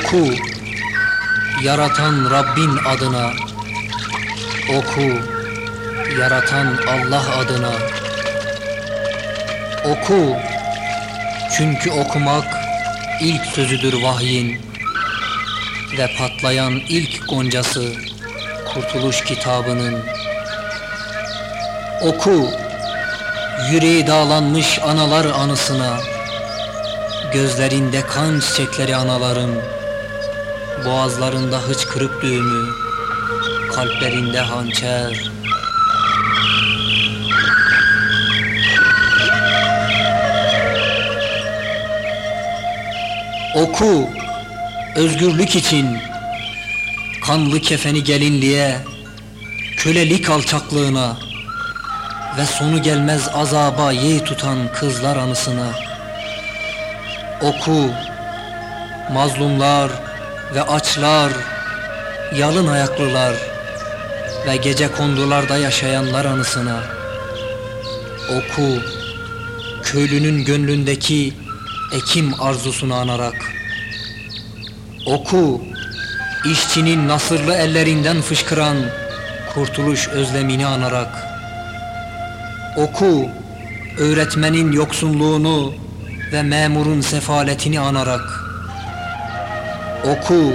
Oku, yaratan Rabbin adına. Oku, yaratan Allah adına. Oku, çünkü okumak ilk sözüdür vahyin. Ve patlayan ilk goncası Kurtuluş kitabının. Oku, yüreği dağlanmış analar anısına, gözlerinde kan çiçekleri anaların, boğazlarında hıçkırık düğümü, kalplerinde hançer. Oku, özgürlük için, kanlı kefeni gelinliğe, kölelik alçaklığına ve sonu gelmez azaba yeğ tutan kızlar anısına. Oku, mazlumlar ve açlar, yalın ayaklılar ve gece kondularda yaşayanlar anısına. Oku, köylünün gönlündeki ekim arzusunu anarak. Oku, işçinin nasırlı ellerinden fışkıran kurtuluş özlemini anarak. Oku, öğretmenin yoksunluğunu ve memurun sefaletini anarak. Oku,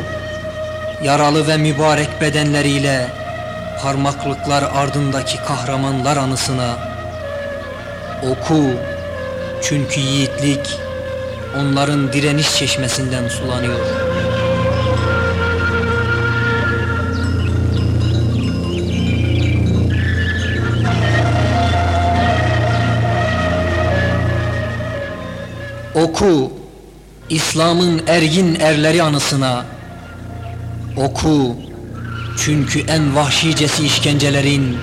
yaralı ve mübarek bedenleriyle parmaklıklar ardındaki kahramanlar anısına. Oku, çünkü yiğitlik onların direniş çeşmesinden sulanıyor. Oku, İslam'ın ergin erleri anısına. Oku, çünkü en vahşicesi işkencelerin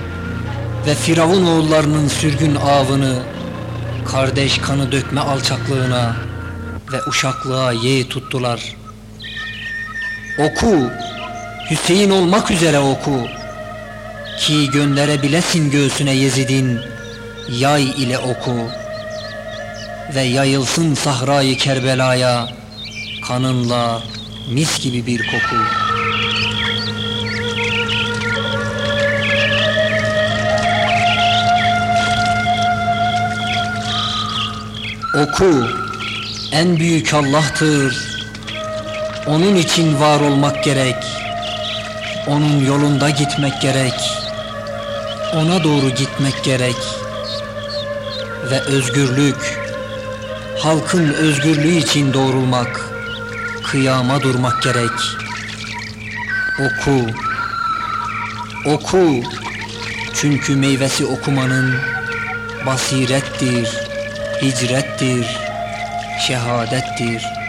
ve Firavun oğullarının sürgün avını, kardeş kanı dökme alçaklığına ve uşaklığa yeğ tuttular. Oku, Hüseyin olmak üzere oku, ki gönderebilesin göğsüne Yezid'in, yay ile oku ve yayılsın sahrayı Kerbela'ya kanınla mis gibi bir koku. Oku, en büyük Allah'tır. Onun için var olmak gerek. Onun yolunda gitmek gerek. Ona doğru gitmek gerek. Ve özgürlük, halkın özgürlüğü için doğrulmak, kıyama durmak gerek. Oku, oku, çünkü meyvesi okumanın basirettir, hicrettir, şehadettir.